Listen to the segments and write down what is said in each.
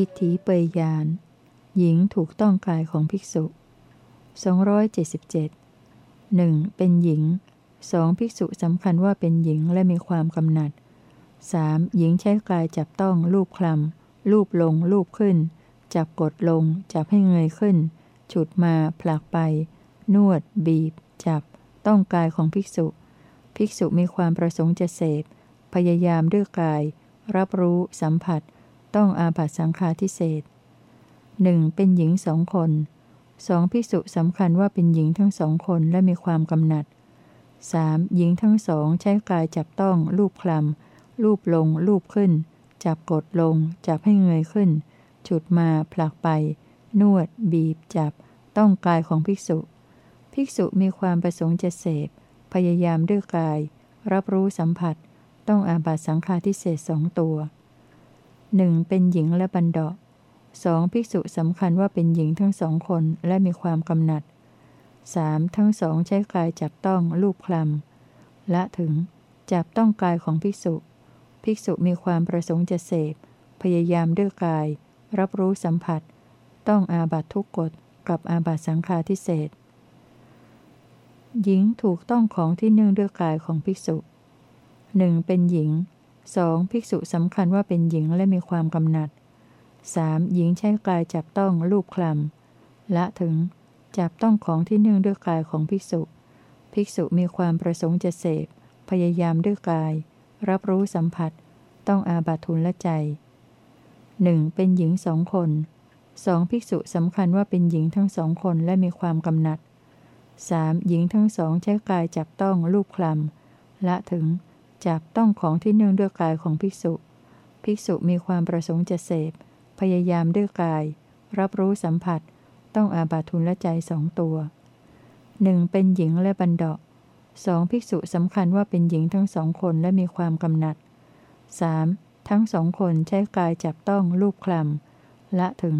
อิทธิเปยยาน หญิงถูกต้องกายของภิกษุ 277หนึ่งเป็นหญิงสองภิกษุสำคัญว่าเป็นหญิงและมีความกำหนัด 3. หญิงใช้กายจับต้องลูบคลำลูบลงลูบขึ้น จับกดลง จับให้เงยขึ้น ฉุดมาผลักไป นวด บีบ จับ ต้องกายของภิกษุ ภิกษุมีความประสงค์จะเสพ พยายามด้วยกาย รับรู้สัมผัส ต้องอาบัตสังฆาทิเศษหนึ่งเป็นหญิงสองคนสองภิกษุสำคัญว่าเป็นหญิงทั้งสองคนและมีความกำหนัด 3. หญิงทั้งสองใช้กายจับต้อง ลูบคลำลูบลง ลูบขึ้น จับกดลง จับให้เงยขึ้น ฉุดมา ผลักไป นวด บีบ จับ ต้องกายของภิกษุ ภิกษุมีความประสงค์จะเสพ พยายามด้วยกาย รับรู้สัมผัส ต้องอาบัตสังฆาทิเศษสองตัว หนึ่งเป็นหญิงและบันดาสองภิกษุสำคัญว่าเป็นหญิงทั้งสองคนและมีความกำหนัด 3. ทั้งสองใช้กายจับต้องลูกคลำและถึงจับต้องกายของภิกษุ ภิกษุมีความประสงค์จะเสพ พยายามด้วยกาย รับรู้สัมผัส ต้องอาบัตทุกกฎกับอาบัตสังฆาทิเศษหญิงถูกต้องของที่เนื่องด้วยกายของภิกษุหนึ่งเป็นหญิง สองภิกษุสำคัญว่าเป็นหญิงและมีความกำหนัด 3. หญิงใช้กายจับต้องรูปคลำละถึง จับต้องของที่เนื่องด้วยกายของภิกษุ ภิกษุมีความประสงค์จะเสพ พยายามด้วยกาย รับรู้สัมผัส ต้องอาบัตทุนละใจหนึ่งเป็นหญิงสองคนสองภิกษุสำคัญว่าเป็นหญิงทั้งสองคนและมีความกำหนัด 3. หญิงทั้งสองใช้กายจับต้องรูปคลำละถึง จับต้องของที่เนื่องด้วยกายของภิกษุ ภิกษุมีความประสงค์จะเสพ พยายามด้วยกาย รับรู้สัมผัส ต้องอาบัตทุนละใจสองตัวหนึ่งเป็นหญิงและบันดาสองภิกษุสำคัญว่าเป็นหญิงทั้งสองคนและมีความกำหนัด 3. ทั้งสองคนใช้กายจับต้องรูปคลำละถึง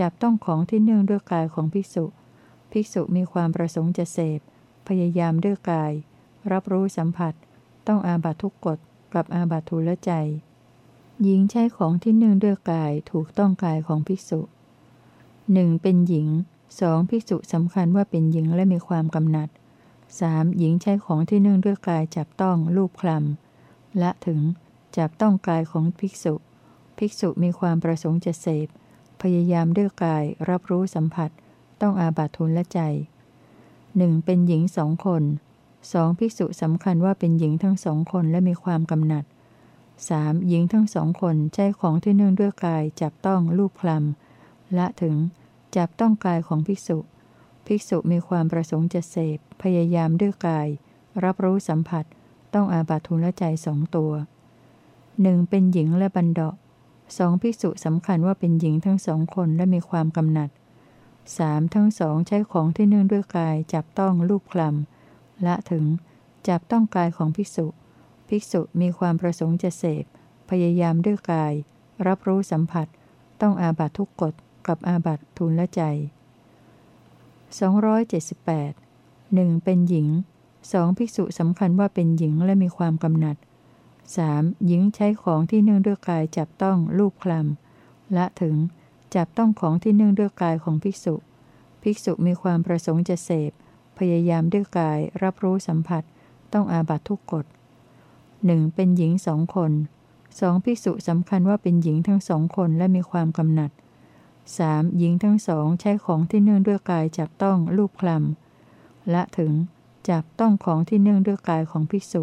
จับต้องของที่เนื่องด้วยกายของภิกษุ ภิกษุมีความประสงค์จะเสพ พยายามด้วยกาย รับรู้สัมผัส ต้องอาบัตทุกกฎกับอาบัตทุละใจ หญิงใช้ของที่เนื่องด้วยกายถูกต้องกายของภิกษุหนึ่งเป็นหญิงสองภิกษุสำคัญว่าเป็นหญิงและมีความกำหนัดสามหญิงใช้ของที่เนื่องด้วยกายจับต้องรูปคลำและถึงจับต้องกายของภิกษุ ภิกษุมีความประสงค์จะเสพ พยายามด้วยกายรับรู้สัมผัส ต้องอาบัตทุนละใจหนึ่งเป็นหญิงสองคน สองภิกษุสำคัญว่าเป็นหญิงทั้งสองคนและมีความกำหนัดสามหญิงทั้งสองคนใช้ของที่เนื่องด้วยกายจับต้องรูปคลำละถึงจับต้องกายของภิกษุ ภิกษุมีความประสงค์จะเสพ พยายามด้วยกาย รับรู้สัมผัส ต้องอาบัตทุนละใจสองตัวหนึ่งเป็นหญิงและบันดาสองภิกษุสำคัญว่าเป็นหญิงทั้งสองคนและมีความกำหนัดสามทั้งสองใช้ของที่เนื่องด้วยกายจับต้องรูปคลำ ละถึง จับต้องกายของภิกษุ ภิกษุมีความประสงค์จะเสพ พยายามด้วยกาย รับรู้สัมผัส ต้องอาบัตทุกกฎกับอาบัตทุนละใจ 278หนึ่งเป็นหญิงสองภิกษุสำคัญว่าเป็นหญิงและมีความกำหนัด 3. หญิงใช้ของที่เนื่องด้วยกายจับต้องรูปคลำละถึงจับต้องของที่เนื่องด้วยกายของภิกษุ ภิกษุมีความประสงค์จะเสพ พยายามด้วยกายรับรู้สัมผัส ต้องอาบัตทุกกฎหนึ่งเป็นหญิงสองคนสองภิกษุสำคัญว่าเป็นหญิงทั้งสองคนและมีความกำหนัด 3. หญิงทั้งสองใช้ของที่เนื่องด้วยกายจับต้องรูปคลำและถึงจับต้องของที่เนื่องด้วยกายของภิกษุ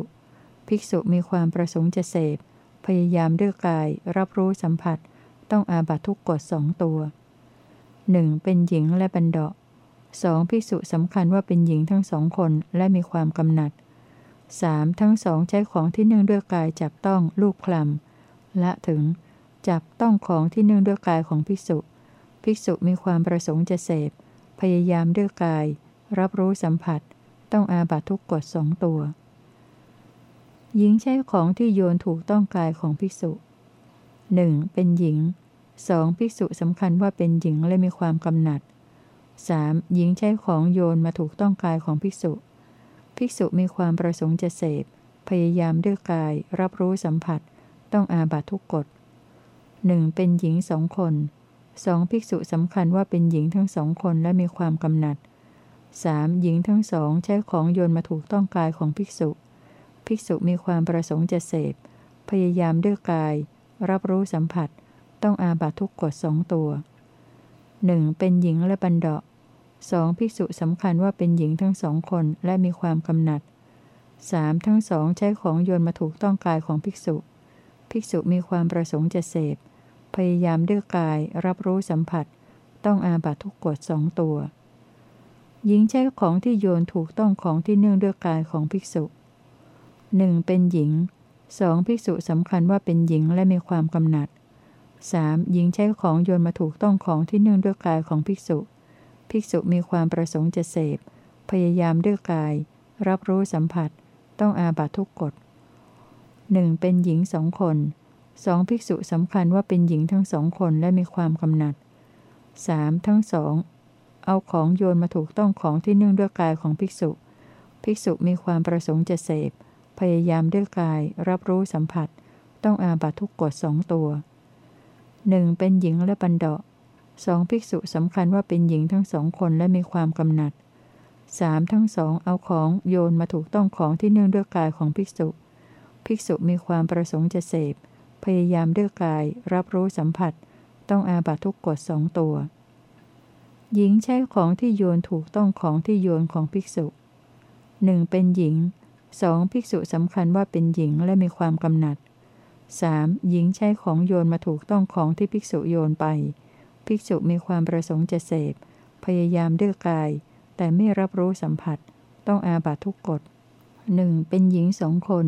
ภิกษุมีความประสงค์จะเสพ พยายามด้วยกาย รับรู้สัมผัส ต้องอาบัตทุกกฎสองตัวหนึ่งเป็นหญิงและบันดา สองภิกษุสำคัญว่าเป็นหญิงทั้งสองคนและมีความกำหนัด 3. ทั้งสองใช้ของที่เนื่องด้วยกายจับต้องลูกคลำละถึง จับต้องของที่เนื่องด้วยกายของภิกษุ ภิกษุมีความประสงค์จะเสพ พยายามด้วยกาย รับรู้สัมผัส ต้องอาบัตทุกกฎสองตัว หญิงใช้ของที่โยนถูกต้องกายของภิกษุหนึ่งเป็นหญิงสองภิกษุสำคัญว่าเป็นหญิงและมีความกำหนัด 3. หญิงใช้ของโยนมาถูกต้องกายของภิกษุ ภิกษุมีความประสงค์จะเสพ พยายามด้วยกาย รับรู้สัมผัส ต้องอาบัตทุกกฎหนึ่งเป็นหญิงสองคนสองภิกษุสำคัญว่าเป็นหญิงทั้งสองคนและมีความกำหนัดสามหญิงทั้งสองใช้ของโยนมาถูกต้องกายของภิกษุ ภิกษุมีความประสงค์จะเสพ พยายามด้วยกาย รับรู้สัมผัส ต้องอาบัตทุกกฎสองตัว หนึ่งเป็นหญิงและบันดาสองภิกษุสำคัญว่าเป็นหญิงทั้งสองคนและมีความกำหนัดสามทั้งสองใช้ของโยนมาถูกต้องกายของภิกษุ ภิกษุมีความประสงค์จะเสพ พยายามด้วยกาย รับรู้สัมผัส ต้องอาบัตทุกกฎสองตัว หญิงใช้ของที่โยนถูกต้องของที่เนื่องด้วยกายของภิกษุหนึ่งเป็นหญิงสองภิกษุสำคัญว่าเป็นหญิงและมีความกำหนัด สามหญิงใช้ของโยนมาถูกต้องของที่เนื่องด้วยกายของภิกษุ ภิกษุมีความประสงค์จะเสพ พยายามด้วยกาย รับรู้สัมผัส ต้องอาบัตทุกกฎหนึ่งเป็นหญิงสองคนสองภิกษุสำคัญว่าเป็นหญิงทั้งสองคนและมีความกำหนัดสามทั้งสองเอาของโยนมาถูกต้องของที่เนื่องด้วยกายของภิกษุ ภิกษุมีความประสงค์จะเสพ พยายามด้วยกาย รับรู้สัมผัส ต้องอาบัตทุกกฎสองตัว หนึ่งเป็นหญิงและบันดาสองภิกษุสำคัญว่าเป็นหญิงทั้งสองคนและมีความกำหนัดสามทั้งสองเอาของโยนมาถูกต้องของที่เนื่องด้วยกายของภิกษุ ภิกษุมีความประสงค์จะเสพ พยายามด้วยกาย รับรู้สัมผัส ต้องอาบัตทุกกฎสองตัว หญิงใช้ของที่โยนถูกต้องของที่โยนของภิกษุหนึ่งเป็นหญิงสองภิกษุสำคัญว่าเป็นหญิงและมีความกำหนัด 3. หญิงใช้ของโยนมาถูกต้องของที่ภิกษุโยนไป ภิกษุมีความประสงค์จะเสพ พยายามด้วยกาย แต่ไม่รับรู้สัมผัส ต้องอาบัตทุกกฎหนึ่งเป็นหญิงสองคน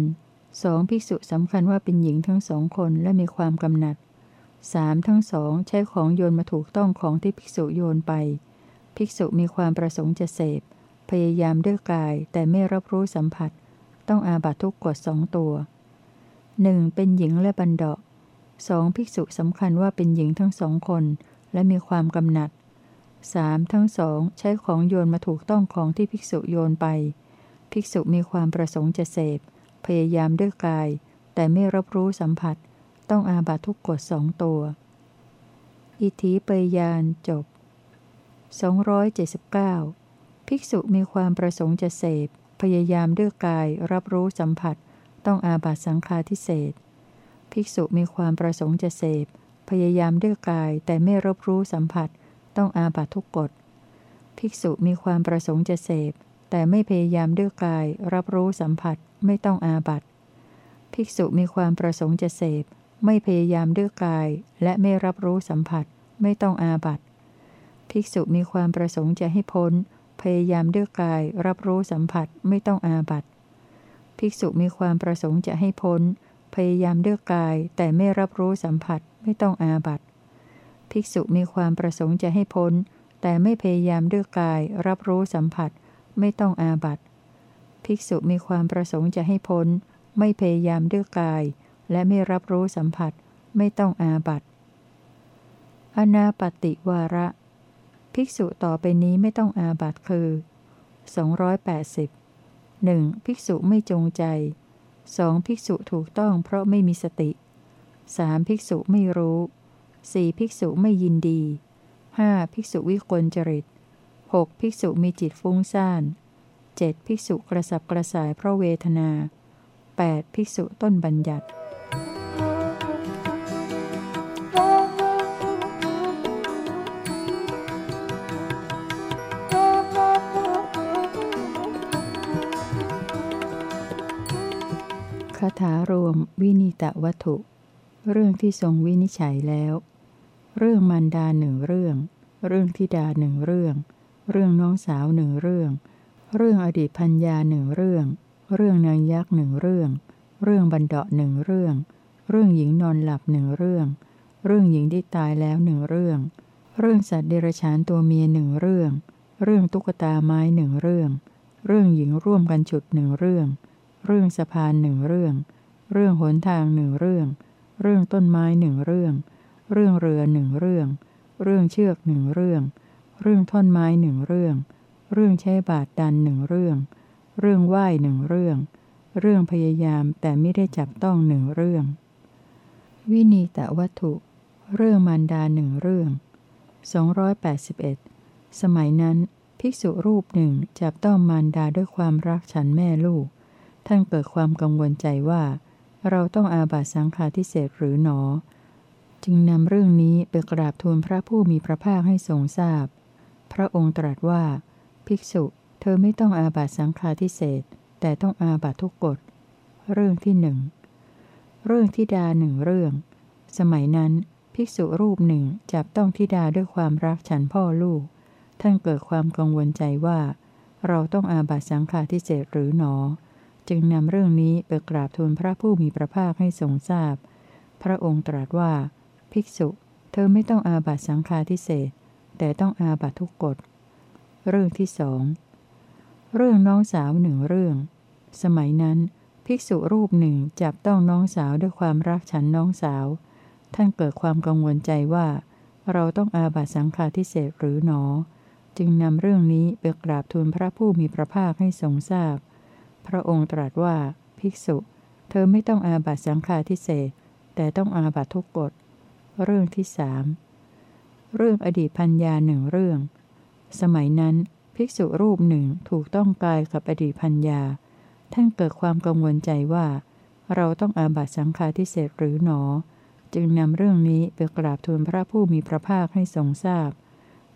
สองภิกษุสำคัญว่าเป็นหญิงทั้งสองคนและมีความกำหนัดสามทั้งสองใช้ของโยนมาถูกต้องของที่ภิกษุโยนไป ภิกษุมีความประสงค์จะเสพ พยายามด้วยกายแต่ไม่รับรู้สัมผัส ต้องอาบัตทุกกฎสองตัว หนึ่งเป็นหญิงและบันดาสองภิกษุสำคัญว่าเป็นหญิงทั้งสองคน และมีความกำหนัดสามทั้งสองใช้ของโยนมาถูกต้องของที่ภิกษุโยนไป ภิกษุมีความประสงค์จะเสพ พยายามด้วยกาย แต่ไม่รับรู้สัมผัส ต้องอาบัตทุกกฎสองตัว อิทธิปยานจบ 279 ภิกษุมีความประสงค์จะเสพ พยายามด้วยกายรับรู้สัมผัส ต้องอาบัตสังฆาทิเศษภิกษุมีความประสงค์จะเสพ พยายามด้วยกายแต่ไม่รับรู้สัมผัส ต้องอาบัตทุกกฎ ภิกษุมีความประสงค์จะเสพ แต่ไม่พยายามด้วยกาย รับรู้สัมผัสไม่ต้องอาบัตภิกษุมีความประสงค์จะเสพ ไม่พยายามด้วยกาย และไม่รับรู้สัมผัส ไม่ต้องอาบัตภิกษุมีความประสงค์จะให้พ้น พยายามด้วยกาย รับรู้สัมผัสไม่ต้องอาบัติ ภิกษุมีความประสงค์จะให้พ้น พยายามด้วยกาย แต่ไม่รับรู้สัมผัสไม่ต้องอาบัตภิกษุมีความประสงค์จะให้พ้น แต่ไม่พยายามด้วยกาย รับรู้สัมผัส ไม่ต้องอาบัตภิกษุมีความประสงค์จะให้พ้น ไม่พยายามด้วยกาย และไม่รับรู้สัมผัส ไม่ต้องอาบัตอนาปติวาระ ภิกษุต่อไปนี้ไม่ต้องอาบัตคือ 280 หนึ่งภิกษุไม่จงใจสองภิกษุถูกต้องเพราะไม่มีสติสามภิกษุไม่รู้สี่ภิกษุไม่ยินดีห้าภิกษุวิกลจริตหกภิกษุมีจิตฟุ้งซ่านเจ็ดภิกษุกระสับกระส่ายเพราะเวทนาแปดภิกษุต้นบัญญัติ ถารวมวินิตวัตถุ เรื่องที่ทรงวินิจฉัยแล้ว เรื่องมันดาหนึ่งเรื่อง เรื่องทิดาหนึ่งเรื่อง เรื่องน้องสาวหนึ่งเรื่อง เรื่องอดีตพัญญาหนึ่งเรื่อง เรื่องนางยักษ์หนึ่งเรื่อง เรื่องบันเดาะหนึ่งเรื่อง เรื่องหญิงนอนหลับหนึ่งเรื่อง เรื่องหญิงที่ตายแล้วหนึ่งเรื่อง เรื่องสัตว์เดรัจฉานตัวเมียหนึ่งเรื่อง เรื่องตุ๊กตาไม้หนึ่งเรื่อง เรื่องหญิงร่วมกันฉุดหนึ่งเรื่อง เรื่องสะพานหนึ่งเรื่อง เรื่องหนทางหนึ่งเรื่อง เรื่องต้นไม้หนึ่งเรื่อง เรื่องเรือหนึ่งเรื่อง เรื่องเชือกหนึ่งเรื่อง เรื่องท่อนไม้หนึ่งเรื่อง เรื่องใช้บาดดันหนึ่งเรื่อง เรื่องไหว้หนึ่งเรื่อง เรื่องพยายามแต่ไม่ได้จับต้องหนึ่งเรื่อง วินีตวัตถุ เรื่องมารดาหนึ่งเรื่อง 281 สมัยนั้น ภิกษุรูปหนึ่งจับต้องมารดาด้วยความรักฉันแม่ลูก ท่านเกิดความกังวลใจว่า เราต้องอาบัตสังฆาทิเศษหรือหนอ จึงนำเรื่องนี้ไปกราบทูลพระผู้มีพระภาคให้ทรงทราบพพระองค์ตรัสว่า ภิกษุ เธอไม่ต้องอาบัตสังฆาทิเศษแต่ต้องอาบัตทุกกฎ เรื่องที่หนึ่งเรื่องทิดาหนึ่งเรื่อง สมัยนั้น ภิกษุรูปหนึ่งจับต้องทิดาด้วยความรักฉันพ่อลูก ท่านเกิดความกังวลใจว่า เราต้องอาบัตสังฆาทิเศษหรือหนอ จึงนำเรื่องนี้ไปกราบทูลพระผู้มีพระภาคให้ทรงทราบพพระองค์ตรัสว่า ภิกษุ เธอไม่ต้องอาบัตสังฆาทิเศษแต่ต้องอาบัตทุกกฎ เรื่องที่สองเรื่องน้องสาวหนึ่งเรื่อง สมัยนั้น ภิกษุรูปหนึ่งจับต้องน้องสาวด้วยความรักฉันน้องสาว ท่านเกิดความกังวลใจว่า เราต้องอาบัตสังฆาทิเศษหรือหนอ จึงนำเรื่องนี้ไปกราบทูลพระผู้มีพระภาคให้ทรงทราบพ พระองค์ตรัสว่าภิกษุ เธอไม่ต้องอาบัตสังฆาทิเศษแต่ต้องอาบัตทุกกฎ เรื่องที่สามเรื่องอดีตพัญญาหนึ่งเรื่อง สมัยนั้นภิกษุรูปหนึ่งถูกต้องกายกับอดีตพัญญา ท่านเกิดความกังวลใจว่า เราต้องอาบัตสังฆาทิเศษหรือหนอ จึงนำเรื่องนี้ไปกราบทูลพระผู้มีพระภาคให้ทรงทราบพ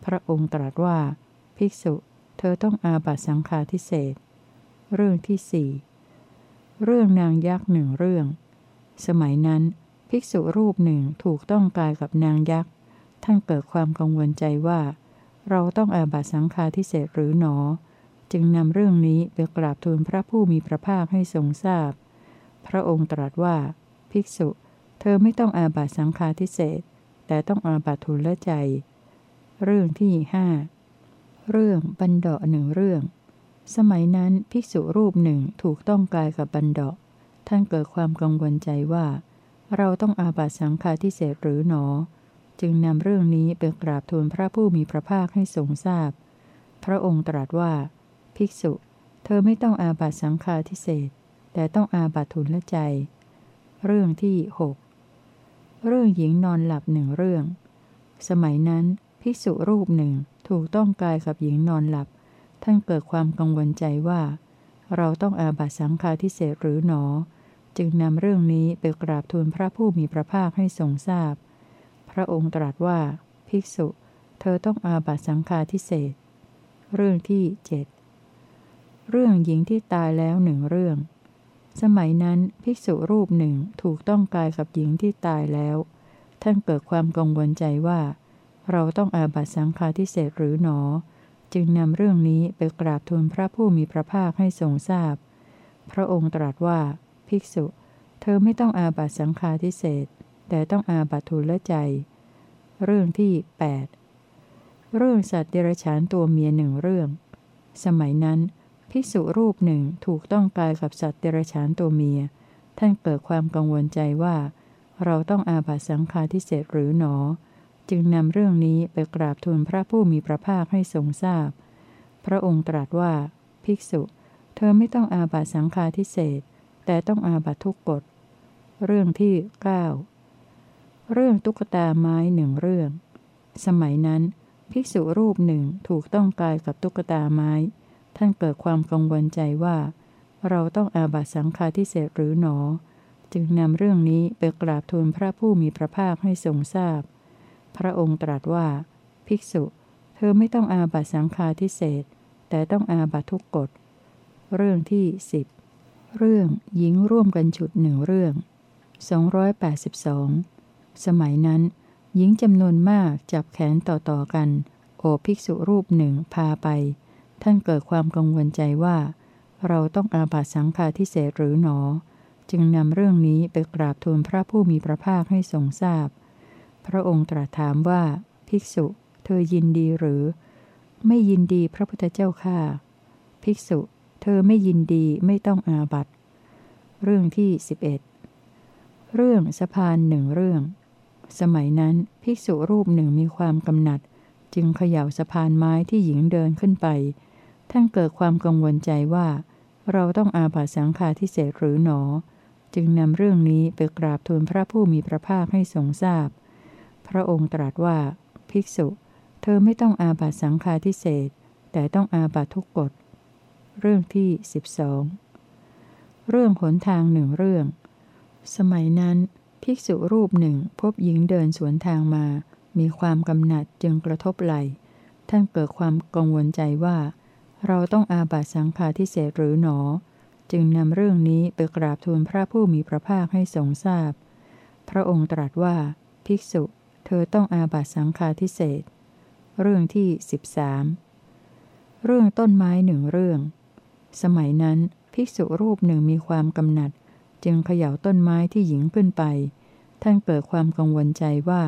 พระองค์ตรัสว่า ภิกษุ เธอต้องอาบัตสังฆาทิเศษ เรื่องที่สี่เรื่องนางยักษ์หนึ่งเรื่อง สมัยนั้น ภิกษุรูปหนึ่งถูกต้องกายกับนางยักษ์ ท่านเกิดความกังวลใจว่า เราต้องอาบัตสังฆาทิเศษหรือหนอ จึงนำเรื่องนี้ไปกราบทูลพระผู้มีพระภาคให้ทรงทราบพพระองค์ตรัสว่า ภิกษุ เธอไม่ต้องอาบัตสังฆาทิเศษแต่ต้องอาบัตทุลใจ เรื่องที่ห้าเรื่องบันดาหนึ่งเรื่อง สมัยนั้นภิกษุรูปหนึ่งถูกต้องกายกับบันดาท่านเกิดความกังวลใจว่า เราต้องอาบัตสังฆาทิเศษหรือหนอ จึงนำเรื่องนี้ไปกราบทูลพระผู้มีพระภาคให้ทรงทราบพพระองค์ตรัสว่า ภิกษุ เธอไม่ต้องอาบัตสังฆาทิเศษแต่ต้องอาบัตทุละใจ เรื่องที่หกเรื่องหญิงนอนหลับหนึ่งเรื่อง สมัยนั้นภิกษุรูปหนึ่งถูกต้องกายกับหญิงนอนหลับ ท่านเกิดความกังวลใจว่า เราต้องอาบัตสังฆาทิเศษหรือหนอ จึงนำเรื่องนี้ไปกราบทูลพระผู้มีพระภาคให้ทรงทราบพพระองค์ตรัสว่า ภิกษุ เธอต้องอาบัตสังฆาทิเศษเรื่องที่เจ็ดเรื่องหญิงที่ตายแล้วหนึ่งเรื่อง สมัยนั้นภิกษุรูปหนึ่งถูกต้องกายกับหญิงที่ตายแล้ว ท่านเกิดความกังวลใจว่า เราต้องอาบัตสังฆาทิเศษหรือหนอ จึงนำเรื่องนี้ไปกราบทูลพระผู้มีพระภาคให้ทรงทราบพพระองค์ตรัสว่า ภิกษุ เธอไม่ต้องอาบัตสังฆาทิเศษแต่ต้องอาบัตทุลใจ เรื่องที่ 8 เรื่องสัตว์เดรัจฉานตัวเมียหนึ่งเรื่อง สมัยนั้น ภิกษุรูปหนึ่งถูกต้องกายกับสัตว์เดรัจฉานตัวเมีย ท่านเกิดความกังวลใจว่า เราต้องอาบัตสังฆาทิเศษหรือหนอ จึงนำเรื่องนี้ไปกราบทูลพระผู้มีพระภาคให้ทรงทราบพพระองค์ตรัสว่า ภิกษุ เธอไม่ต้องอาบัตสังฆาทิเศษแต่ต้องอาบัตทุกกฎ เรื่องที่ 9 เรื่องตุ๊กตาไม้หนึ่งเรื่อง สมัยนั้น ภิกษุรูปหนึ่งถูกต้องกายกับตุ๊กตาไม้ ท่านเกิดความกังวลใจว่า เราต้องอาบัตสังฆาทิเศษหรือหนอ จึงนำเรื่องนี้ไปกราบทูลพระผู้มีพระภาคให้ทรงทราบพ พระองค์ตรัสว่า ภิกษุ เธอไม่ต้องอาบัตสังฆาทิเศษแต่ต้องอาบัตทุกกฎ เรื่องที่สิบเรื่องหญิงร่วมกันฉุดหนึ่งเรื่อง 282 สมัยนั้น หญิงจำนวนมากจับแขนต่อๆกัน โอภิกษุรูปหนึ่งพาไป ท่านเกิดความกังวลใจว่า เราต้องอาบัตสังฆาทิเศษหรือหนอ จึงนำเรื่องนี้ไปกราบทูลพระผู้มีพระภาคให้ทรงทราบพ พระองค์ตรัสถามว่า ภิกษุ เธอยินดีหรือ ไม่ยินดีพระพุทธเจ้าข้าภิกษุ เธอไม่ยินดีไม่ต้องอาบัตเรื่องที่ 11 เรื่องสะพานหนึ่งเรื่อง สมัยนั้นภิกษุรูปหนึ่งมีความกำหนัด จึงเขย่าสะพานไม้ที่หญิงเดินขึ้นไป ท่านเกิดความกังวลใจว่า เราต้องอาบัตสังฆาทิเศษหรือหนอ จึงนำเรื่องนี้ไปกราบทูลพระผู้มีพระภาคให้ทรงทราบพ พระองค์ตรัสว่า ภิกษุ เธอไม่ต้องอาบัตสังฆาทิเศษแต่ต้องอาบัตทุกกฎ เรื่องที่ 12 เรื่องหนทางหนึ่งเรื่อง สมัยนั้น ภิกษุรูปหนึ่งพบหญิงเดินสวนทางมา มีความกำหนัดจึงกระทบไหล ท่านเกิดความกังวลใจว่า เราต้องอาบัตสังฆาทิเศษหรือหนอ จึงนำเรื่องนี้ไปกราบทูลพระผู้มีพระภาคให้ทรงทราบพพระองค์ตรัสว่า ภิกษุ เธอต้องอาบัตสังฆาทิเศษเรื่องที่13เรื่องต้นไม้หนึ่งเรื่อง สมัยนั้นภิกษุรูปหนึ่งมีความกำหนัด จึงเขย่าต้นไม้ที่หญิงขึ้นไป ท่านเกิดความกังวลใจว่า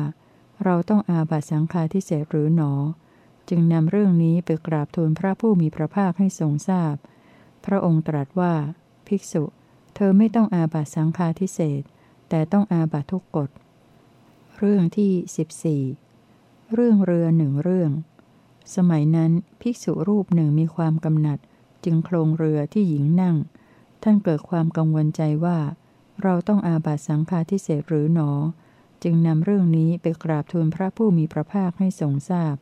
เราต้องอาบัตสังฆาทิเศษหรือหนอ จึงนำเรื่องนี้ไปกราบทูลพระผู้มีพระภาคให้ทรงทราบพพระองค์ตรัสว่า ภิกษุ เธอไม่ต้องอาบัตสังฆาทิเศษแต่ต้องอาบัตทุกกฎ เรื่องที่ 14 เรื่องเรือหนึ่งเรื่อง สมัยนั้นภิกษุรูปหนึ่งมีความกำหนัด จึงโครงเรือที่หญิงนั่ง ท่านเกิดความกังวลใจว่า เราต้องอาบัตสังฆาทิเศษหรือหนอ จึงนำเรื่องนี้ไปกราบทูลพระผู้มีพระภาคให้ทรงทราบพ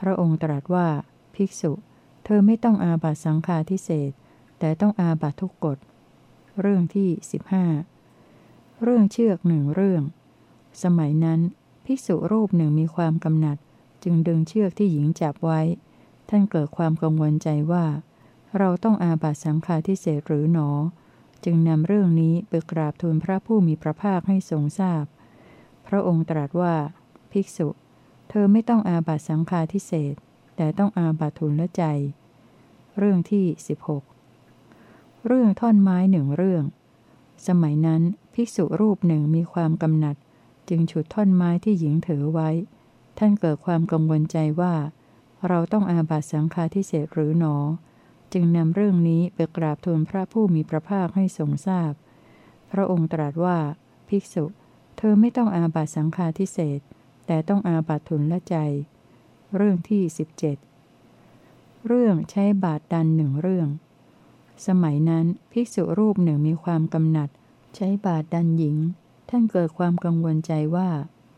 พระองค์ตรัสว่า ภิกษุ เธอไม่ต้องอาบัตสังฆาทิเศษแต่ต้องอาบัตทุกกฎ เรื่องที่ 15 เรื่องเชือกหนึ่งเรื่อง สมัยนั้น ภิกษุรูปหนึ่งมีความกำหนัด จึงดึงเชือกที่หญิงจับไว้ ท่านเกิดความกังวลใจว่า เราต้องอาบัตสังฆาทิเศษหรือหนอ จึงนำเรื่องนี้ไปกราบทูลพระผู้มีพระภาคให้ทรงทราบพพระองค์ตรัสว่า ภิกษุ เธอไม่ต้องอาบัตสังฆาทิเศษแต่ต้องอาบัตทุนละใจ เรื่องที่ 16 เรื่องท่อนไม้หนึ่งเรื่อง สมัยนั้นภิกษุรูปหนึ่งมีความกำหนัด จึงฉุดท่อนไม้ที่หญิงถือไว้ ท่านเกิดความกังวลใจว่า เราต้องอาบัตสังฆาทิเศษหรือหนอ จึงนำเรื่องนี้ไปกราบทูลพระผู้มีพระภาคให้ทรงทราบพพระองค์ตรัสว่า ภิกษุ เธอไม่ต้องอาบัตสังฆาทิเศษแต่ต้องอาบัตทุนละใจ เรื่องที่17เรื่องใช้บาทดันหนึ่งเรื่อง สมัยนั้นภิกษุรูปหนึ่งมีความกำหนัด ใช้บาดดันหญิง ท่านเกิดความกังวลใจว่า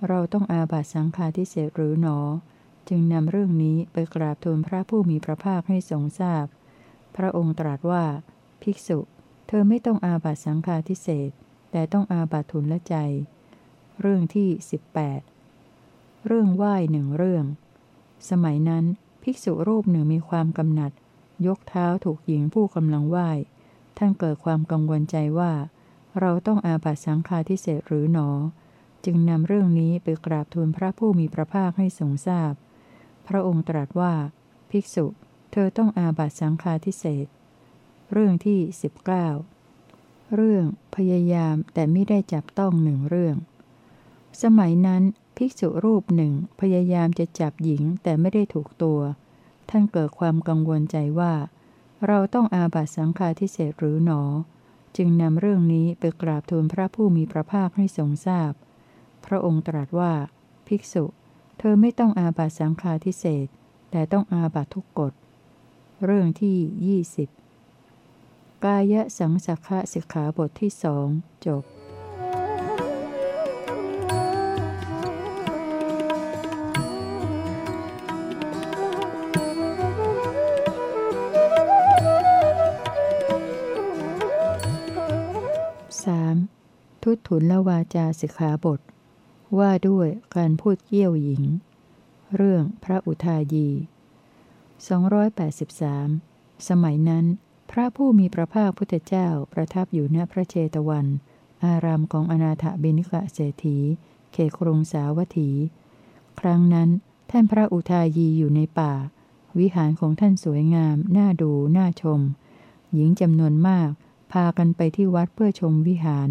เราต้องอาบัตสังฆาทิเศษหรือหนอ จึงนำเรื่องนี้ไปกราบทูลพระผู้มีพระภาคให้ทรงทราบพพระองค์ตรัสว่า ภิกษุ เธอไม่ต้องอาบัตสังฆาทิเศษแต่ต้องอาบัตทุนละใจ เรื่องที่ 18 เรื่องไหว้หนึ่งเรื่อง สมัยนั้นภิกษุรูปหนึ่งมีความกำหนัด ยกเท้าถูกหญิงผู้กำลังไหว้ ท่านเกิดความกังวลใจว่า เราต้องอาบัตสังฆาทิเศษหรือหนอ จึงนำเรื่องนี้ไปกราบทูลพระผู้มีพระภาคให้ทรงทราบพพระองค์ตรัสว่า ภิกษุ เธอต้องอาบัตสังฆาทิเศษเรื่องที่ 19 เรื่องพยายามแต่ไม่ได้จับต้องหนึ่งเรื่อง สมัยนั้นภิกษุรูปหนึ่งพยายามจะจับหญิงแต่ไม่ได้ถูกตัว ท่านเกิดความกังวลใจว่า เราต้องอาบัตสังฆาทิเศษหรือหนอ จึงนำเรื่องนี้ไปกราบทูลพระผู้มีพระภาคให้ทรงทราบพพระองค์ตรัสว่า ภิกษุ เธอไม่ต้องอาบัตสังฆาทิเศษแต่ต้องอาบัตทุกกฎ เรื่องที่ยี่สิบกายสังสักขะสิกขาบทที่สองจบ ทุตุลวาจาสิกขาบท ว่าด้วยการพูดเกี่ยวหญิง เรื่องพระอุทายี 283 สมัยนั้น พระผู้มีพระภาคพุทธเจ้าประทับอยู่ณพระเชตวัน อารามของอนาถบิณิกะเศรษฐี เขครุงสาวัตถี ครั้งนั้นท่านพระอุทายีอยู่ในป่า วิหารของท่านสวยงาม น่าดู น่าชม หญิงจำนวนมาก พากันไปที่วัดเพื่อชมวิหาร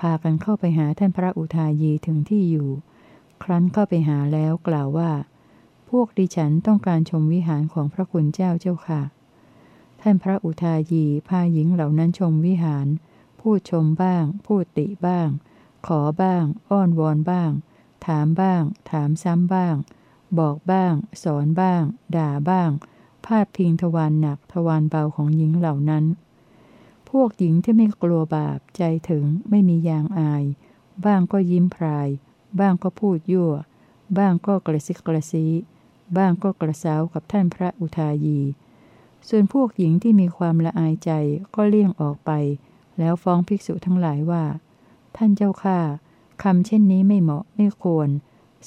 พากันเข้าไปหาท่านพระอุทายีถึงที่อยู่ ครั้นเข้าไปหาแล้วกล่าวว่า พวกดิฉันต้องการชมวิหารของพระคุณเจ้าเจ้าค่ะ ท่านพระอุทายีพาหญิงเหล่านั้นชมวิหาร พูดชมบ้าง พูดติบ้าง ขอบ้าง อ้อนวอนบ้าง ถามบ้าง ถามซ้ำบ้าง บอกบ้าง สอนบ้าง ด่าบ้าง พาดพิงทวารหนักทวารเบาของหญิงเหล่านั้น พวกหญิงที่ไม่กลัวบาปใจถึงไม่มียางอาย บ้างก็ยิ้มพราย บ้างก็พูดยั่ว บ้างก็กระซิกกระซี บ้างก็กระสาวกับท่านพระอุทายี ส่วนพวกหญิงที่มีความละอายใจก็เลี่ยงออกไป แล้วฟ้องภิกษุทั้งหลายว่า ท่านเจ้าข้าคำเช่นนี้ไม่เหมาะไม่ควร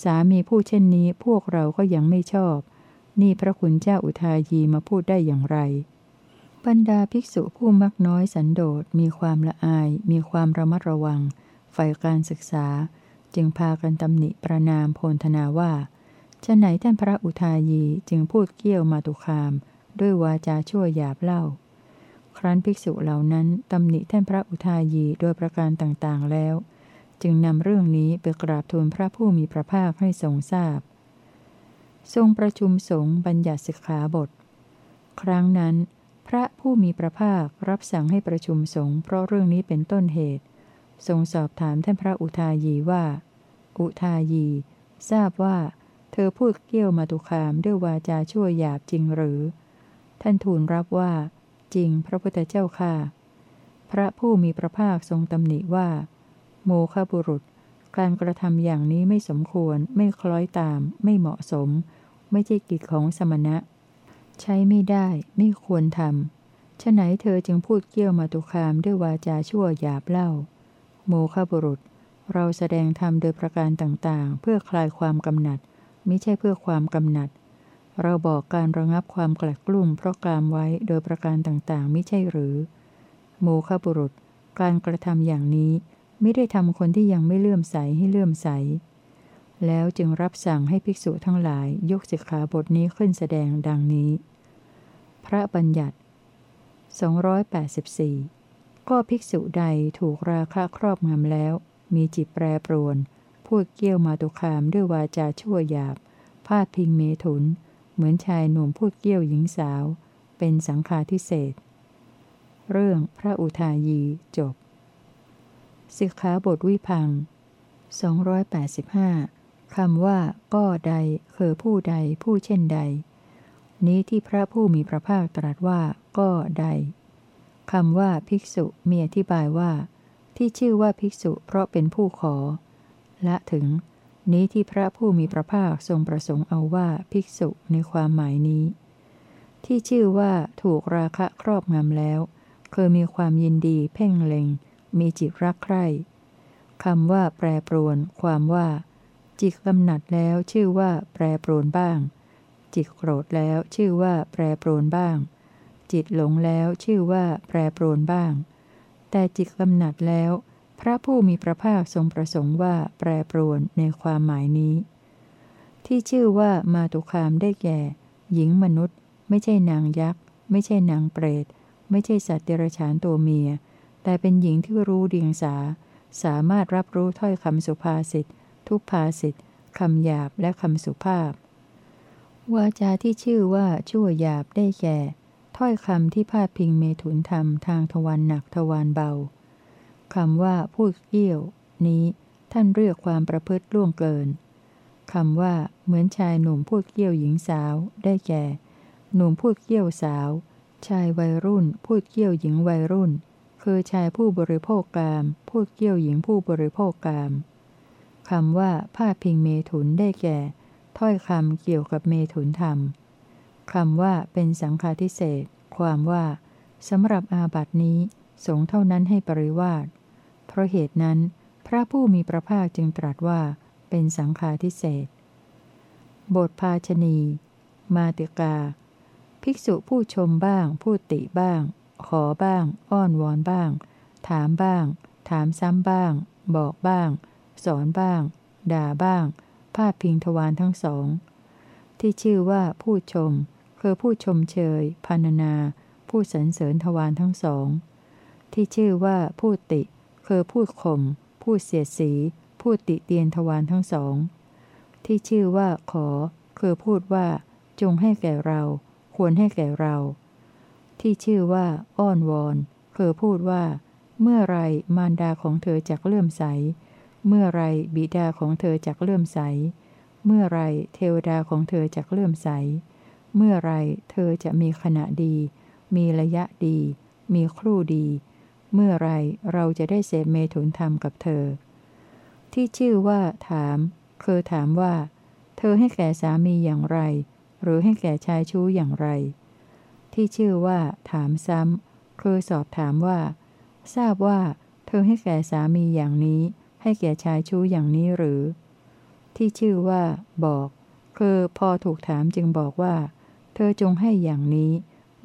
สามีพูดเช่นนี้พวกเราก็ยังไม่ชอบ นี่พระคุณเจ้าอุทายีมาพูดได้อย่างไร บรรดาภิกษุผู้มักน้อยสันโดษมีความละอาย มีความระมัดระวังใฝ่การศึกษา จึงพากันตำหนิประนามโพนธนาว่าฉะไหนท่านพระอุทายีจึงพูดเกี้ยวมาตุคาม ด้วยวาจาชั่วหยาบเล่า ครั้นภิกษุเหล่านั้นตำหนิท่านพระอุทายีโดยประการต่างๆแล้ว จึงนำเรื่องนี้ไปกราบทูลพระผู้มีพระภาคให้ทรงทราบ ทรงประชุมสงฆ์บัญญัติสิกขาบท ครั้งนั้น พระผู้มีพระภาครับสั่งให้ประชุมสงฆ์เพราะเรื่องนี้เป็นต้นเหตุ ทรงสอบถามท่านพระอุทายีว่า อุทายี ทราบว่า เธอพูดเกี่ยวมาตุคามด้วยวาจาชั่วหยาบจริงหรือ ท่านทูลรับว่า จริงพระพุทธเจ้าค่ะ พระผู้มีพระภาคทรงตำหนิว่า โมฆบุรุษ การกระทำอย่างนี้ไม่สมควร ไม่คล้อยตาม ไม่เหมาะสม ไม่ใช่กิจของสมณะ ใช้ไม่ได้ไม่ควรทำฉะไหนเธอจึงพูดเกี่ยวมาตุคามด้วยวาจาชั่วหยาบเล่า โมฆะบุรุษ เราแสดงธรรมโดยประการต่างๆ เพื่อคลายความกำหนัด มิใช่เพื่อความกำหนัด เราบอกการระงับความกลัดกลุ่มเพราะกามไว้โดยประการต่างๆ ไม่ใช่หรือ โมฆะบุรุษ การกระทำอย่างนี้ไม่ได้ทำคนที่ยังไม่เลื่อมใสให้เลื่อมใส แล้วจึงรับสั่งให้ภิกษุทั้งหลายยกสิกขาบทนี้ขึ้นแสดงดังนี้ พระบัญญัติ 284 ก็ภิกษุใดถูกราคะครอบงำแล้ว มีจิตแปรปรวนพูดเกี้ยวมาตุคามด้วยวาจาชั่วหยาบ พาดพิงเมถุน เหมือนชายหนุ่มพูดเกี้ยวหญิงสาว เป็นสังฆาทิเศษ เรื่องพระอุทายีจบสิกขาบทวิพัง285 คำว่า ก็ใดคือผู้ใด ผู้เช่นใด นี้ที่พระผู้มีพระภาคตรัสว่า ก็ใดคำว่าภิกษุมีอธิบายว่า ที่ชื่อว่าภิกษุเพราะเป็นผู้ขอละถึง นี้ที่พระผู้มีพระภาคทรงประสงค์เอาว่าภิกษุในความหมายนี้ ที่ชื่อว่าถูกราคะครอบงำแล้วคือมีความยินดีเพ่งเล็ง มีจิตรักใคร่คำว่าแปรปรวน ความว่า จิตกำหนัดแล้วชื่อว่าแปรปรวนบ้าง จิตโกรธแล้วชื่อว่าแปรปรวนบ้าง จิตหลงแล้วชื่อว่าแปรปรวนบ้าง แต่จิตกำหนัดแล้ว พระผู้มีพระภาคทรงประสงค์ว่าแปรปรวนในความหมายนี้ ที่ชื่อว่ามาตุคามได้แก่ หญิงมนุษย์ ไม่ใช่นางยักษ์ ไม่ใช่นางเปรต ไม่ใช่สัตว์เดรัจฉานตัวเมีย แต่เป็นหญิงที่รู้เดียงสา สามารถรับรู้ถ้อยคำสุภาษิต ทุพภาษิตคำหยาบและคำสุภาพ วาจาที่ชื่อว่าชั่วหยาบได้แก่ ถ้อยคำที่พาดพิงเมถุนธรรมทางทวารหนักทวารเบาคำว่าพูดเกี่ยว นี้ท่านเรียกความประพฤติล่วงเกินคำว่าเหมือนชายหนุ่มพูดเกี่ยวหญิงสาว ได้แก่ หนุ่มพูดเกี่ยวสาว ชายวัยรุ่น พูดเกี่ยวหญิงวัยรุ่น คือชายผู้บริโภคกาม พูดเกี่ยวหญิงผู้บริโภคกาม คำว่าผ้าพิงเมถุนได้แก่ ถ้อยคำเกี่ยวกับเมถุนธรรมคำว่าเป็นสังฆาทิเศษความว่าสำหรับอาบัตินี้สงเท่านั้นให้ปริวาสเพราะเหตุนั้น พระผู้มีพระภาคจึงตรัสว่า เป็นสังฆาทิเศษบทภาชนี มาติกา ภิกษุผู้ชมบ้าง ผู้ติบ้าง ขอบ้าง อ้อนวอนบ้าง ถามบ้าง ถามซ้ำบ้าง บอกบ้าง สอนบ้าง ด่าบ้าง พาดพิงทวารทั้งสอง ที่ชื่อว่าผู้ชม คือผู้ชมเชยพรรณนา ผู้สรรเสริญทวารทั้งสอง ที่ชื่อว่าพูดติ คือพูดข่มพูดเสียดสีพูดติเตียนทวารทั้งสอง ที่ชื่อว่าขอ คือพูดว่า จงให้แก่เรา ควรให้แก่เรา ที่ชื่อว่าอ้อนวอน คือพูดว่า เมื่อไรมารดาของเธอจักเลื่อมใส เมื่อไรบิดาของเธอจักเลื่อมใส เมื่อไรเทวดาของเธอจักเลื่อมใส เมื่อไรเธอจะมีขณะดี มีระยะดี มีครู่ดี เมื่อไรเราจะได้เสพเมถุนธรรมกับเธอ ที่ชื่อว่า ถามคือถามว่า เธอให้แก่สามีอย่างไร หรือให้แก่ชายชู้อย่างไร ที่ชื่อว่า ถามซ้ำคือสอบถามว่า ทราบว่า เธอให้แก่สามีอย่างนี้ ให้แก่ชายชู้อย่างนี้หรือ ที่ชื่อว่า บอก คือพอถูกถามจึงบอกว่า เธอจงให้อย่างนี้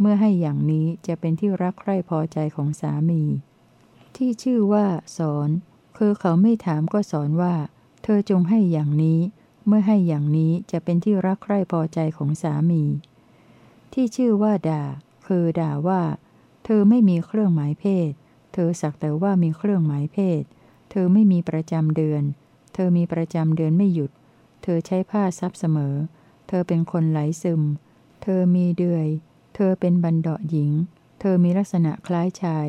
เมื่อให้อย่างนี้จะเป็นที่รักใคร่พอใจของสามี ที่ชื่อว่า สอน คือเขาไม่ถามก็สอนว่า เธอจงให้อย่างนี้ เมื่อให้อย่างนี้จะเป็นที่รักใคร่พอใจของสามี ที่ชื่อว่า ด่า คือด่าว่า เธอไม่มีเครื่องหมายเพศ เธอสักแต่ว่ามีเครื่องหมายเพศเเธอไม่มีประจำเดือน เธอมีประจำเดือนไม่หยุด เธอใช้ผ้าซับเสมอ เธอเป็นคนไหลซึม เธอมีเดือย เธอเป็นบันดาหญิง เธอมีลักษณะคล้ายชาย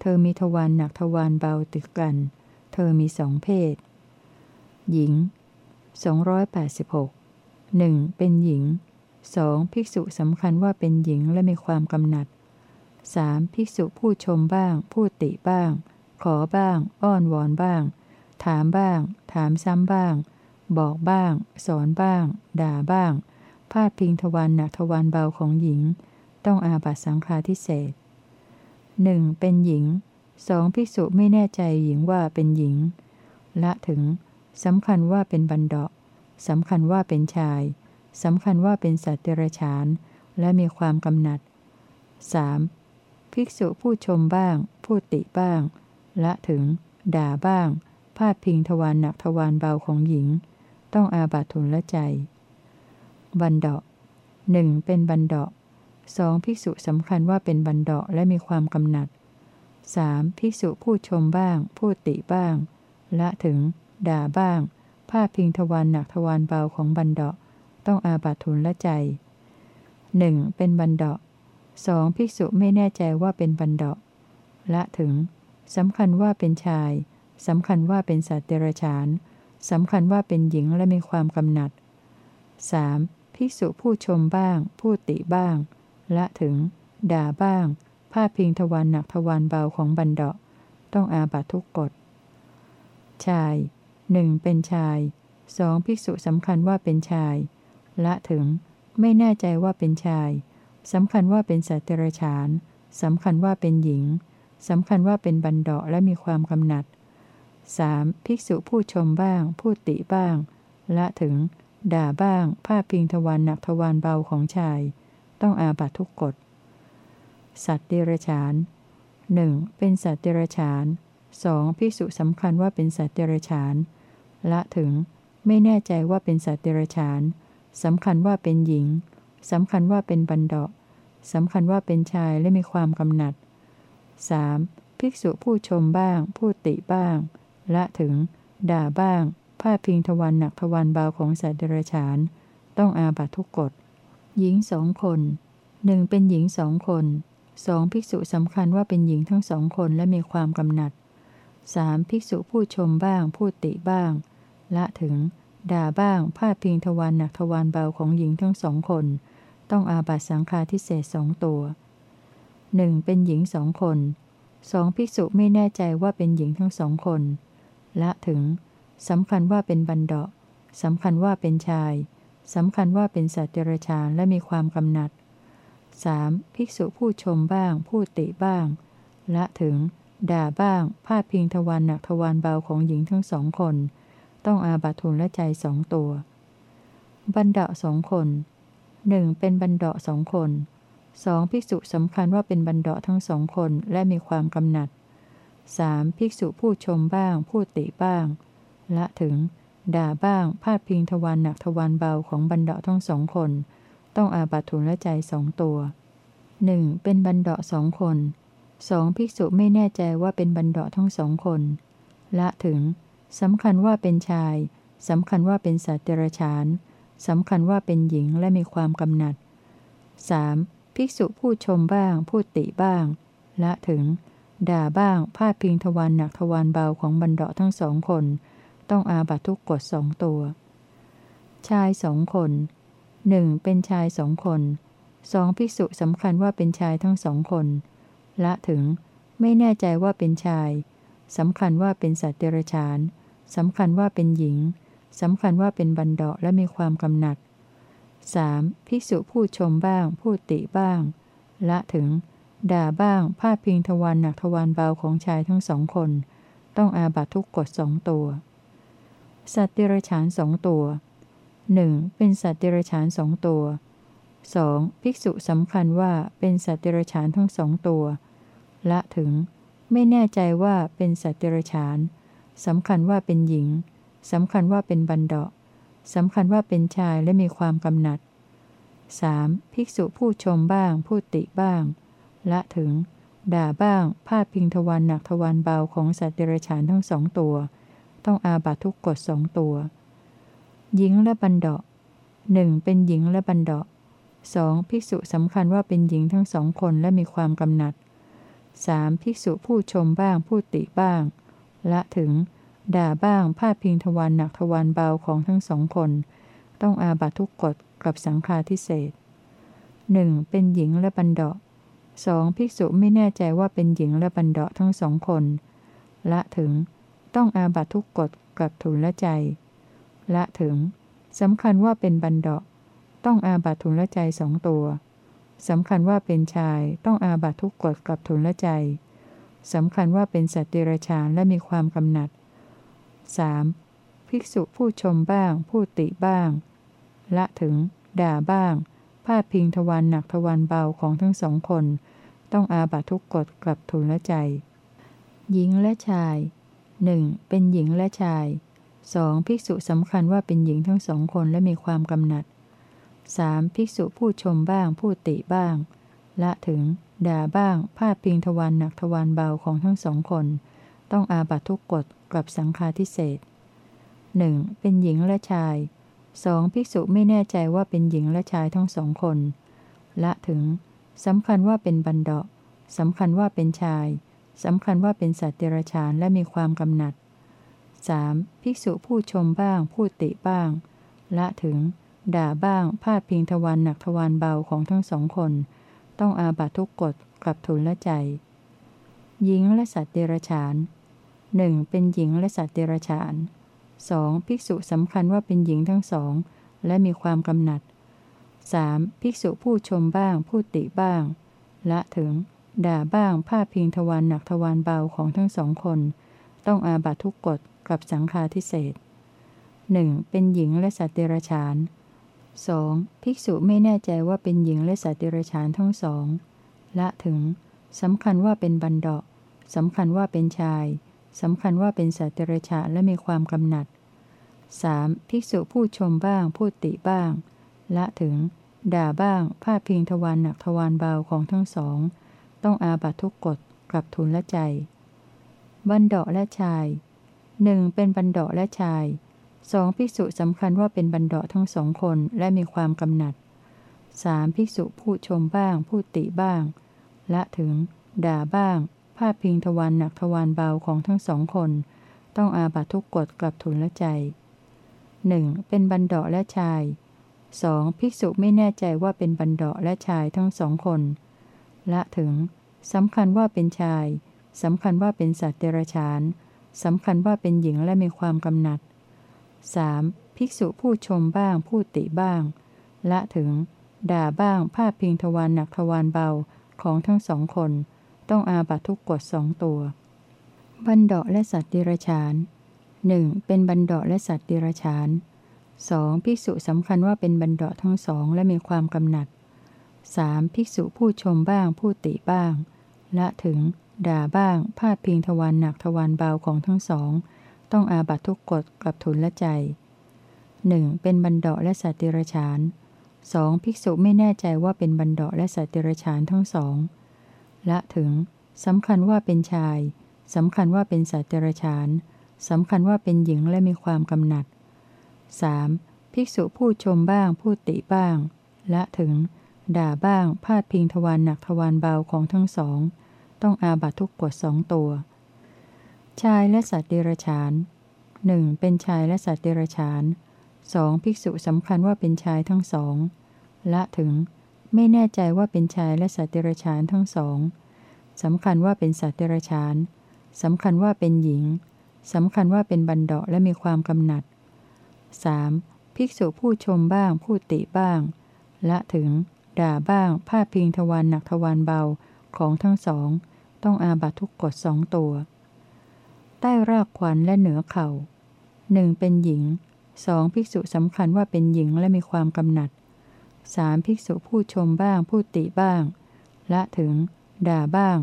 เธอมีทวารหนักทวารเบาติดกัน เธอมีสองเพศ หญิง 286 1. เป็นหญิง 2. ภิกษุสำคัญว่าเป็นหญิงและมีความกำหนัด 3. ภิกษุผู้ชมบ้าง ผู้ติบ้าง ขอบ้าง อ้อนวอนบ้าง ถามบ้าง ถามซ้ำบ้าง บอกบ้าง สอนบ้าง ด่าบ้าง พาดพิงทวารหนักทวารเบาของหญิง ต้องอาบัตสังฆาทิเศษหนึ่งเป็นหญิงสองภิกษุไม่แน่ใจหญิงว่าเป็นหญิง ละถึงสำคัญว่าเป็นบันดาสำคัญว่าเป็นชายสำคัญว่าเป็นสัตว์เดรัจฉาน และมีความกำหนัด 3. ภิกษุผู้ชมบ้าง ผู้ติบ้าง ละถึง ด่าบ้าง พาดพิงทวารหนักทวารเบาของหญิง ต้องอาบัตทุนละใจ บันดาหนึ่งเป็นบันดาสองภิกษุสำคัญว่าเป็นบันดาและมีความกำหนัด 3. ภิกษุผู้ชมบ้างผู้ติบ้าง ละถึง ด่าบ้างผ้าพิงทวารหนักทวารเบาของบันดาต้องอาบัตทุนละใจหนึ่งเป็นบันดาสองภิกษุไม่แน่ใจว่าเป็นบันดาละถึง สำคัญว่าเป็นชายสำคัญว่าเป็นสัตว์เดรัจฉานสำคัญว่าเป็นหญิงและมีความกำหนัด 3. ภิกษุผู้ชมบ้าง ผู้ติบ้าง ละถึง ด่าบ้าง ผ้าพิงทวารหนักทวารเบาของบันดาต้องอาบัตทุกกฎ ชายหนึ่งเป็นชายสองภิกษุสำคัญว่าเป็นชาย ละถึง ไม่แน่ใจว่าเป็นชายสำคัญว่าเป็นสัตว์เดรัจฉานสำคัญว่าเป็นหญิง สำคัญว่าเป็นบันดาและมีความกำหนัด 3. ภิกษุผู้ชมบ้าง ผู้ติบ้าง ละถึง ด่าบ้าง ผ้าพิงทวารหนักทวารเบาของชาย ต้องอาบัตทุกกฎ สัตว์เดรัจฉานหนึ่งเป็นสัตว์เดรัจฉานสองภิกษุสำคัญว่าเป็นสัตว์เดรัจฉาน ละถึง ไม่แน่ใจว่าเป็นสัตว์เดรัจฉานสำคัญว่าเป็นหญิงสำคัญว่าเป็นบันดาสำคัญว่าเป็นชายและมีความกำหนัด 3. ภิกษุผู้ชมบ้าง ผู้ติบ้าง ละถึง ด่าบ้างผ้าพิงทวารหนักทวารเบาของสัตว์เดรัจฉาน ต้องอาบัตทุกกฎ หญิงสองคนหนึ่งเป็นหญิงสองคนสองภิกษุสำคัญว่าเป็นหญิงทั้งสองคนและมีความกำหนัด 3. ภิกษุผู้ชมบ้าง ผู้ติบ้าง ละถึง ด่าบ้างพาดพิงทวารหนักทวารเบาของหญิงทั้งสองคน ต้องอาบัตสังฆาทิเศษสองตัว หนึ่งเป็นหญิงสองคนสองภิกษุไม่แน่ใจว่าเป็นหญิงทั้งสองคนละถึงสำคัญว่าเป็นบันดาสำคัญว่าเป็นชายสำคัญว่าเป็นสัตว์เดรัจฉานและมีความกำหนัด 3. ภิกษุผู้ชมบ้าง ผู้ติบ้าง ละถึง ด่าบ้าง พาดพิงทวารหนักทวารเบาของหญิงทั้งสองคน ต้องอาบัตทุนและใจสองตัว บันดาสองคนหนึ่งเป็นบันดาสองคน สองภิกษุสำคัญว่าเป็นบันดาทั้งสองคนและมีความกำหนัดสามภิกษุผู้ชมบ้าง ผู้ติบ้าง ละถึง ด่าบ้าง พาดพิงทวารหนักทวารเบาของบันดาทั้งสองคน ต้องอาบัตทุนและใจสองตัวหนึ่งเป็นบันดาสองคนสองภิกษุไม่แน่ใจว่าเป็นบันดาทั้งสองคนละถึงสำคัญว่าเป็นชายสำคัญว่าเป็นสัตว์เดรัจฉานสำคัญว่าเป็นหญิงและมีความกำหนัด 3. ภิกษุผู้ชมบ้างผู้ติบ้าง ละถึง ด่าบ้างพาดพิงทวารหนักทวารเบาของบรรดาทั้งสองคน ต้องอาบัตทุกกฎสองตัว ชายสองคนหนึ่งเป็นชายสองคนสองภิกษุสำคัญว่าเป็นชายทั้งสองคน ละถึง ไม่แน่ใจว่าเป็นชายสำคัญว่าเป็นสัตว์เดรัจฉานสำคัญว่าเป็นหญิงสำคัญว่าเป็นบันเดาะและมีความกำหนัด 3. ภิกษุผู้ชมบ้าง ผู้ติบ้าง ละถึง ด่าบ้างพาดพิงทวารหนักทวารเบาของชายทั้งสองคน ต้องอาบัตทุกกฎสองตัว สัตว์เดรัจฉานสองตัวหนึ่งเป็นสัตว์เดรัจฉานสองตัว 2. ภิกษุสำคัญว่าเป็นสัตว์เดรัจฉานทั้งสองตัว ละถึง ไม่แน่ใจว่าเป็นสัตว์เดรัจฉานสำคัญว่าเป็นหญิงสำคัญว่าเป็นบันดา สำคัญว่าเป็นชายและมีความกำหนัด 3. ภิกษุผู้ชมบ้าง ผู้ติบ้าง ละถึง ด่าบ้าง พาดพิงทวารหนักทวารเบาของสัตว์เดรัจฉานทั้งสองตัว ต้องอาบัตทุกกฎสองตัว หญิงและบันดาหนึ่งเป็นหญิงและบันดาสองภิกษุสำคัญว่าเป็นหญิงทั้งสองคนและมีความกำหนัด 3. ภิกษุผู้ชมบ้าง ผู้ติบ้าง ละถึง ด่าบ้างพาดพิงทวารหนักทวารเบาของทั้งสองคน ต้องอาบัตทุกกฎกับสังฆาทิเศษหนึ่งเป็นหญิงและบันดาสองภิกษุไม่แน่ใจว่าเป็นหญิงและบันดาทั้งสองคน ละถึง ต้องอาบัตทุกกฎกับทุนละใจ ละถึงสำคัญว่าเป็นบันดาต้องอาบัตทุนละใจสองตัวสำคัญว่าเป็นชายต้องอาบัตทุกกฎกับทุนละใจสำคัญว่าเป็นสัตว์เดรัจฉานและมีความกำหนัด 3. ภิกษุผู้ชมบ้าง ผู้ติบ้าง ละถึง ด่าบ้างพาดพิงทวารหนักทวารเบาของทั้งสองคน ต้องอาบัตทุกกฎกลับทุนละใจ หญิงและชายหนึ่งเป็นหญิงและชายสองภิกษุสำคัญว่าเป็นหญิงทั้งสองคนและมีความกำหนัดสามภิกษุผู้ชมบ้าง ผู้ติบ้าง ละถึง ด่าบ้างพาดพิงทวารหนักทวารเบาของทั้งสองคน ต้องอาบัตทุกกฎ กับสังฆาทิเศษหนึ่งเป็นหญิงและชายสองภิกษุไม่แน่ใจว่าเป็นหญิงและชายทั้งสองคนละถึงสำคัญว่าเป็นบันดาสำคัญว่าเป็นชายสำคัญว่าเป็นสัตว์เดรัจฉานและมีความกำหนัด 3. ภิกษุผู้ชมบ้าง ผู้ติบ้าง ละถึง ด่าบ้าง พาดพิงทวารหนักทวารเบาของทั้งสองคน ต้องอาบัตทุกกฎกลับทุนละใจ หญิงและสัตว์เดรัจฉาน หนึ่งเป็นหญิงและสัตว์เดรัจฉาน 2. ภิกษุสำคัญว่าเป็นหญิงทั้งสอง และมีความกำหนัด 3. ภิกษุผู้ชมบ้างผู้ติบ้าง ละถึง ด่าบ้างพาพิงทวารหนักทวารเบาของทั้งสองคน ต้องอาบัตทุกกฎกับสังฆาทิเศษหนึ่งเป็นหญิงและสัตว์เดรัจฉาน 2. ภิกษุไม่แน่ใจว่าเป็นหญิงและสัตว์เดรัจฉานทั้งสอง ละถึงสำคัญว่าเป็นบันดาสำคัญว่าเป็นชาย สำคัญว่าเป็นสัตว์เดรัจฉานและมีความกำหนัด 3. ภิกษุผู้ชมบ้าง ผู้ติบ้าง ละถึง ด่าบ้างพาดพิงทวารหนักทวารเบาของทั้งสอง ต้องอาบัตทุกกฎกลับทุนละใจ บันดาและชายหนึ่งเป็นบันดาและชายสองภิกษุสำคัญว่าเป็นบันดาทั้งสองคนและมีความกำหนัดสามภิกษุผู้ชมบ้าง ผู้ติบ้าง ละถึง ด่าบ้าง พาดพิงทวารหนักทวารเบาของทั้งสองคน ต้องอาบัตทุกกฎกลับทุนละใจหนึ่งเป็นบันดาและชายสองภิกษุไม่แน่ใจว่าเป็นบันดาและชายทั้งสองคน ละถึงสำคัญว่าเป็นชายสำคัญว่าเป็นสัตว์เดรัจฉานสำคัญว่าเป็นหญิงและมีความกำหนัด 3. ภิกษุผู้ชมบ้างผู้ติบ้าง ละถึง ด่าบ้างพาดพิงทวารหนักทวารเบาของทั้งสองคน ต้องอาบัตทุกกฎสองตัว บันดาและสัตว์ดิรชานหนึ่งเป็นบันดาและสัตว์ดิรชานสองภิกษุสำคัญว่าเป็นบันดาทั้งสองและมีความกำหนัดสามภิกษุผู้ชมบ้างผู้ติบ้าง ละถึง ด่าบ้าง พาดพิงทวารหนักทวารเบาของทั้งสอง ต้องอาบัตทุกกฎกับทุนละใจหนึ่งเป็นบันดาและสัตว์ดิรชานสองภิกษุไม่แน่ใจว่าเป็นบันดาและสัตว์ดิรชานทั้งสอง ละถึงสำคัญว่าเป็นชายสำคัญว่าเป็นสัตว์เดรัจฉานสำคัญว่าเป็นหญิงและมีความกำหนัด 3. ภิกษุผู้ชมบ้างผู้ติบ้าง ละถึง ด่าบ้าง พาดพิงทวารหนักทวารเบาของทั้งสอง ต้องอาบัตทุกกฎสองตัว ชายและสัตว์เดรัจฉานหนึ่งเป็นชายและสัตว์เดรัจฉานสองภิกษุสำคัญว่าเป็นชายทั้งสอง ละถึง ไม่แน่ใจว่าเป็นชายและสัตว์เดรัจฉานทั้งสองสำคัญว่าเป็นสัตว์เดรัจฉานสำคัญว่าเป็นหญิงสำคัญว่าเป็นบันเดาะและมีความกำหนัด 3. ภิกษุผู้ชมบ้าง ผู้ติบ้าง ละถึง ด่าบ้างพาพิงทวารหนักทวารเบาของทั้งสอง ต้องอาบัตทุกกฎสองตัว ใต้รากขวัญและเหนือเขา่าหนึ่งเป็นหญิงสองภิกษุสำคัญว่าเป็นหญิงและมีความกำหนัด สามภิกษุผู้ชมบ้างผู้ติบ้าง ละถึง ด่าบ้าง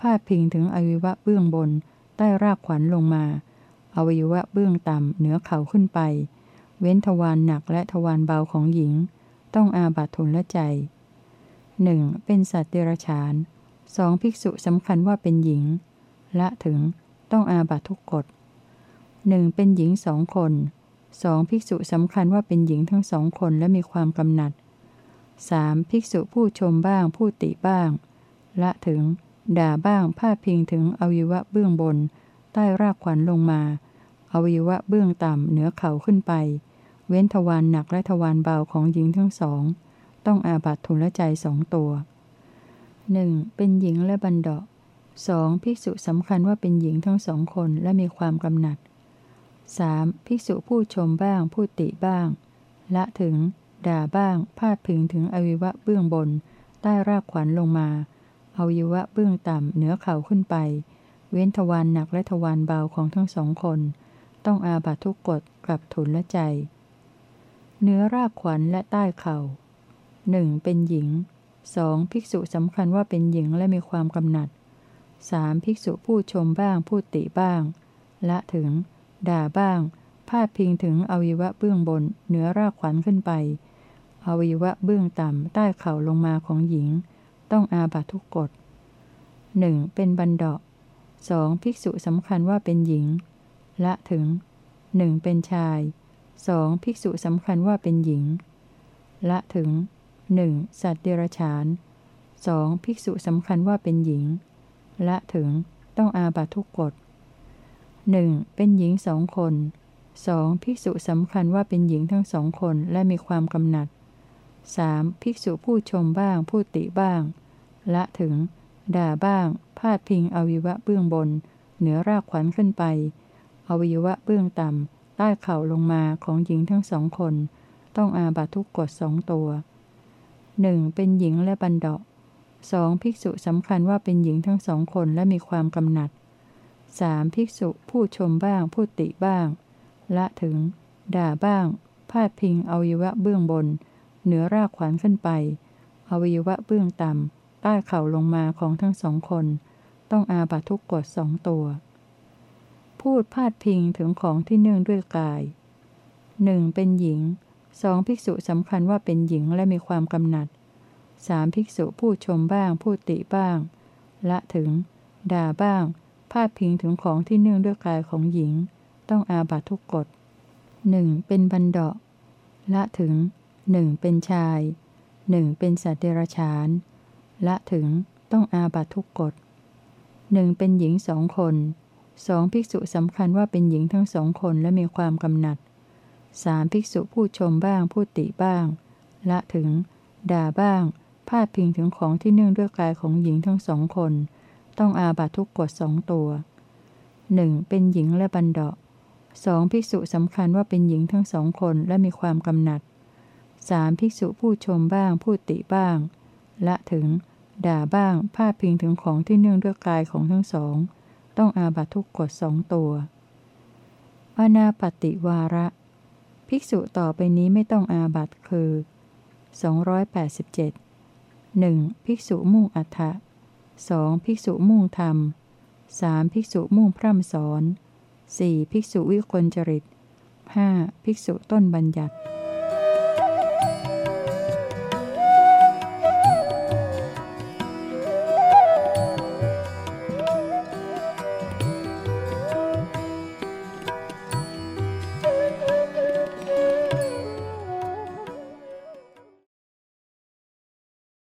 พาดพิงถึงอวัยวะเบื้องบน ใต้รากขวัญลงมา อวัยวะเบื้องต่ำเหนือเข่าขึ้นไป เว้นทวารหนักและทวารเบาของหญิง ต้องอาบัตทุนละใจหนึ่งเป็นสัตว์เดรัจฉานสองภิกษุสำคัญว่าเป็นหญิง ละถึง ต้องอาบัตทุกกฎหนึ่งเป็นหญิงสองคนสองภิกษุสำคัญว่าเป็นหญิงทั้งสองคนและมีความกำหนัด สามภิกษุผู้ชมบ้างผู้ติบ้าง ละถึง ด่าบ้างพาดพิงถึงอวัยวะเบื้องบน ใต้รากขวัญลงมา อวัยวะเบื้องต่ำเหนือเข่าขึ้นไป เว้นทวารหนักและทวารเบาของหญิงทั้งสอง ต้องอาบัตทุละใจสองตัวหนึ่งเป็นหญิงและบันดาสองภิกษุสำคัญว่าเป็นหญิงทั้งสองคนและมีความกำหนัด 3. ภิกษุผู้ชมบ้างผู้ติบ้าง ละถึง ด่าบ้าง พาดพิงถึงอวัยวะเบื้องบน ใต้รากขวัญลงมาอวัยวะเบื้องต่ำเหนือเข่าขึ้นไป เว้นทวารหนักและทวารเบาของทั้งสองคน ต้องอาบัตทุกกฎกับทุนและใจ เนื้อรากขวัญและใต้เข่าหนึ่งเป็นหญิงสองภิกษุสำคัญว่าเป็นหญิงและมีความกำหนัดสามภิกษุผู้ชมบ้างผู้ติบ้าง ละถึง ด่าบ้าง พาดพิงถึงอวัยวะเบื้องบน เหนือรากขวัญขึ้นไป อวัยวะเบื้องต่ำใต้เข่าลงมาของหญิง ต้องอาบัตทุกกฎหนึ่งเป็นบันดาสองภิกษุสำคัญว่าเป็นหญิง ละถึงหนึ่งเป็นชายสองภิกษุสำคัญว่าเป็นหญิง ละถึงหนึ่งสัตว์เดรัจฉานสองภิกษุสำคัญว่าเป็นหญิง ละถึงต้องอาบัตทุกกฎหนึ่งเป็นหญิงสองคนสองภิกษุสำคัญว่าเป็นหญิงทั้งสองคนและมีความกำหนัด สามภิกษุผู้ชมบ้างผู้ติบ้าง ละถึง ด่าบ้าง พาดพิงอวัยวะเบื้องบน เหนือรากขวัญขึ้นไป อวัยวะเบื้องต่ำใต้เข่าลงมาของหญิงทั้งสองคน ต้องอาบัตทุกกฎสองตัวหนึ่งเป็นหญิงและบันดาสองภิกษุสำคัญว่าเป็นหญิงทั้งสองคนและมีความกำหนัดสามภิกษุผู้ชมบ้างผู้ติบ้าง ละถึง ด่าบ้าง พาดพิงอวัยวะเบื้องบน เหนือรากขวานขึ้นไป อวัยวะเบื้องต่ำ ใต้เข่าลงมาของทั้งสองคน ต้องอาบัตทุกกฎสองตัว พูดพาดพิงถึงของที่เนื่องด้วยกายหนึ่งเป็นหญิงสองภิกษุสำคัญว่าเป็นหญิงและมีความกำหนัดสามภิกษุผู้ชมบ้างผู้ติบ้าง ละถึง ด่าบ้าง พาดพิงถึงของที่เนื่องด้วยกายของหญิง ต้องอาบัตทุกกฎหนึ่งเป็นบันดาละถึง หนึ่งเป็นชายหนึ่งเป็นสัตว์เดรัจฉานละถึงต้องอาบัตทุกกฎหนึ่งเป็นหญิงสองคนสองภิกษุสำคัญว่าเป็นหญิงทั้งสองคนและมีความกำหนัดสามภิกษุผู้ชมบ้างผู้ติบ้าง ละถึง ด่าบ้าง พาดพิงถึงของที่เนื่องด้วยกายของหญิงทั้งสองคน ต้องอาบัตทุกกฎสองตัวหนึ่งเป็นหญิงและบันดาสองภิกษุสำคัญว่าเป็นหญิงทั้งสองคนและมีความกำหนัด สามภิกษุผู้ชมบ้างผู้ติบ้าง ละถึง ด่าบ้างพาดพิงถึงของที่เนื่องด้วยกายของทั้งสอง ต้องอาบัตทุกกฎสองตัวอนาปติวาระ ภิกษุต่อไปนี้ไม่ต้องอาบัตคือ 287 1. ภิกษุมุ่งอัฏฐะ 2. ภิกษุมุ่งธรรม 3. ภิกษุมุ่งพร่ำสอน 4. ภิกษุวิกลจริต 5. ภิกษุต้นบัญญัติ